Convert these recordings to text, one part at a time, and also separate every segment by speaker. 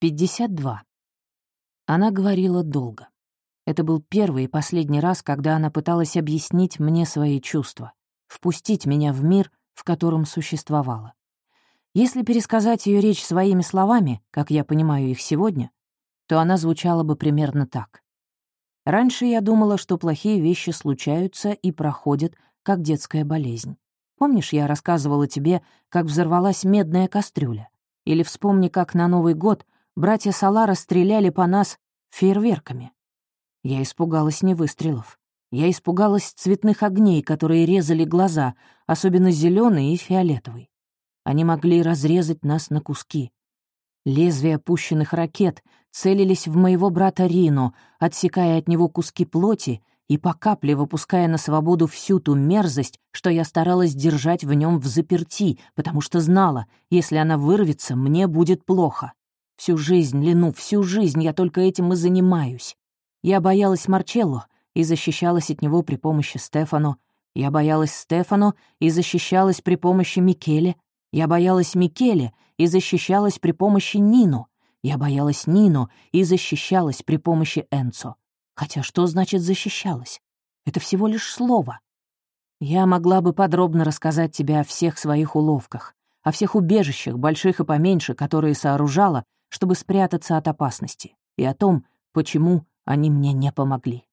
Speaker 1: 52. Она говорила долго. Это был первый и последний раз, когда она пыталась объяснить мне свои чувства, впустить меня в мир, в котором существовала. Если пересказать ее речь своими словами, как я понимаю их сегодня, то она звучала бы примерно так. Раньше я думала, что плохие вещи случаются и проходят, как детская болезнь. Помнишь, я рассказывала тебе, как взорвалась медная кастрюля? Или вспомни, как на Новый год братья Салара стреляли по нас фейерверками. Я испугалась не выстрелов. Я испугалась цветных огней, которые резали глаза, особенно зеленый и фиолетовый. Они могли разрезать нас на куски. Лезвия опущенных ракет целились в моего брата Рино, отсекая от него куски плоти и по капле выпуская на свободу всю ту мерзость, что я старалась держать в нем в заперти, потому что знала, если она вырвется, мне будет плохо. Всю жизнь, Лину, всю жизнь я только этим и занимаюсь. Я боялась Марчелло и защищалась от него при помощи Стефано. Я боялась Стефано и защищалась при помощи Микеле. Я боялась Микеле и защищалась при помощи Нино. Я боялась Нино и защищалась при помощи Энцо. Хотя что значит «защищалась»? Это всего лишь слово. Я могла бы подробно рассказать тебе о всех своих уловках, о всех убежищах, больших и поменьше, которые сооружала, чтобы спрятаться от опасности, и о том, почему они мне не помогли.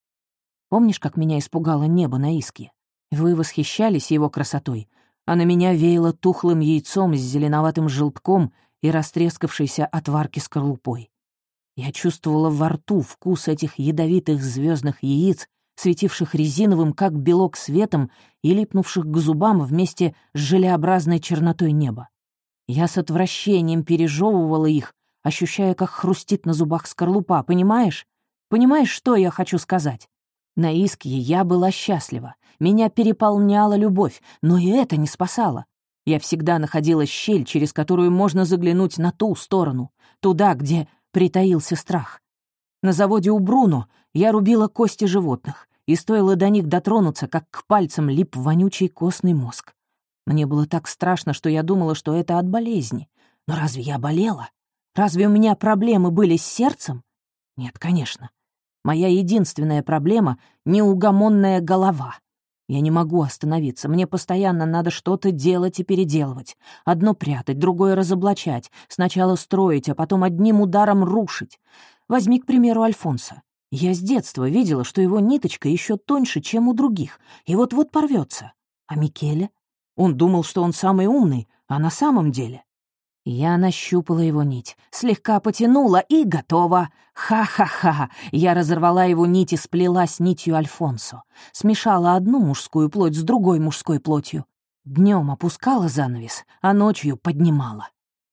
Speaker 1: Помнишь, как меня испугало небо на Иске? Вы восхищались его красотой, а на меня веяло тухлым яйцом с зеленоватым желтком и растрескавшейся от варки скорлупой. Я чувствовала во рту вкус этих ядовитых звездных яиц, светивших резиновым, как белок светом, и липнувших к зубам вместе с желеобразной чернотой неба. Я с отвращением пережевывала их, ощущая, как хрустит на зубах скорлупа, понимаешь? Понимаешь, что я хочу сказать? На Искье я была счастлива, меня переполняла любовь, но и это не спасало. Я всегда находила щель, через которую можно заглянуть на ту сторону, туда, где притаился страх. На заводе у Бруно я рубила кости животных, и стоило до них дотронуться, как к пальцам лип вонючий костный мозг. Мне было так страшно, что я думала, что это от болезни. Но разве я болела? Разве у меня проблемы были с сердцем? Нет, конечно. Моя единственная проблема — неугомонная голова. Я не могу остановиться, мне постоянно надо что-то делать и переделывать. Одно прятать, другое разоблачать, сначала строить, а потом одним ударом рушить. Возьми, к примеру, Альфонса. Я с детства видела, что его ниточка еще тоньше, чем у других, и вот-вот порвется. А Микеле? Он думал, что он самый умный, а на самом деле я нащупала его нить, слегка потянула и готова. Ха-ха-ха! Я разорвала его нить и сплела с нитью Альфонсо. Смешала одну мужскую плоть с другой мужской плотью. Днем опускала занавес, а ночью поднимала.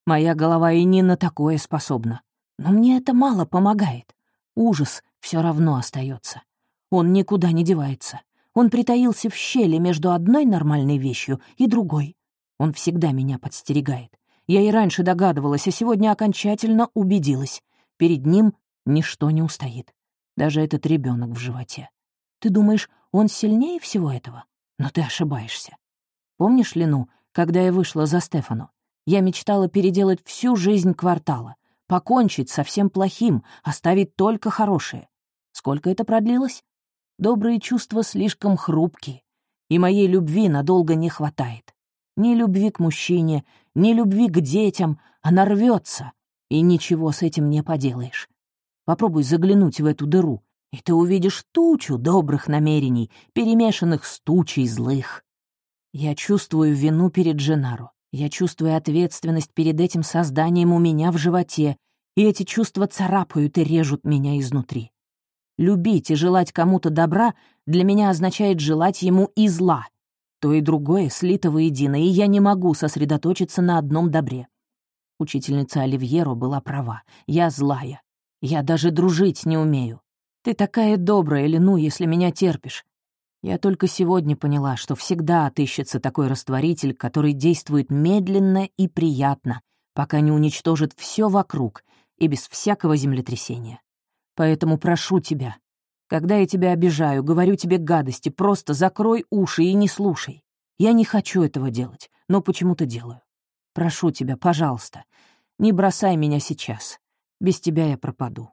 Speaker 1: Моя голова и не на такое способна. Но мне это мало помогает. Ужас все равно остается. Он никуда не девается. Он притаился в щели между одной нормальной вещью и другой. Он всегда меня подстерегает. Я и раньше догадывалась, а сегодня окончательно убедилась. Перед ним ничто не устоит. Даже этот ребенок в животе. Ты думаешь, он сильнее всего этого? Но ты ошибаешься. Помнишь, Лену, когда я вышла за Стефану? Я мечтала переделать всю жизнь квартала, покончить со всем плохим, оставить только хорошее. Сколько это продлилось? Добрые чувства слишком хрупкие, и моей любви надолго не хватает. Ни любви к мужчине, ни любви к детям. Она рвется, и ничего с этим не поделаешь. Попробуй заглянуть в эту дыру, и ты увидишь тучу добрых намерений, перемешанных с тучей злых. Я чувствую вину перед Дженаро. Я чувствую ответственность перед этим созданием у меня в животе, и эти чувства царапают и режут меня изнутри. Любить и желать кому-то добра для меня означает желать ему и зла, то и другое слито воедино, и я не могу сосредоточиться на одном добре. Учительница Оливьеро была права. Я злая. Я даже дружить не умею. Ты такая добрая, Лену, если меня терпишь. Я только сегодня поняла, что всегда отыщется такой растворитель, который действует медленно и приятно, пока не уничтожит все вокруг и без всякого землетрясения. Поэтому прошу тебя, когда я тебя обижаю, говорю тебе гадости, просто закрой уши и не слушай. Я не хочу этого делать, но почему-то делаю. Прошу тебя, пожалуйста, не бросай меня сейчас. Без тебя я пропаду.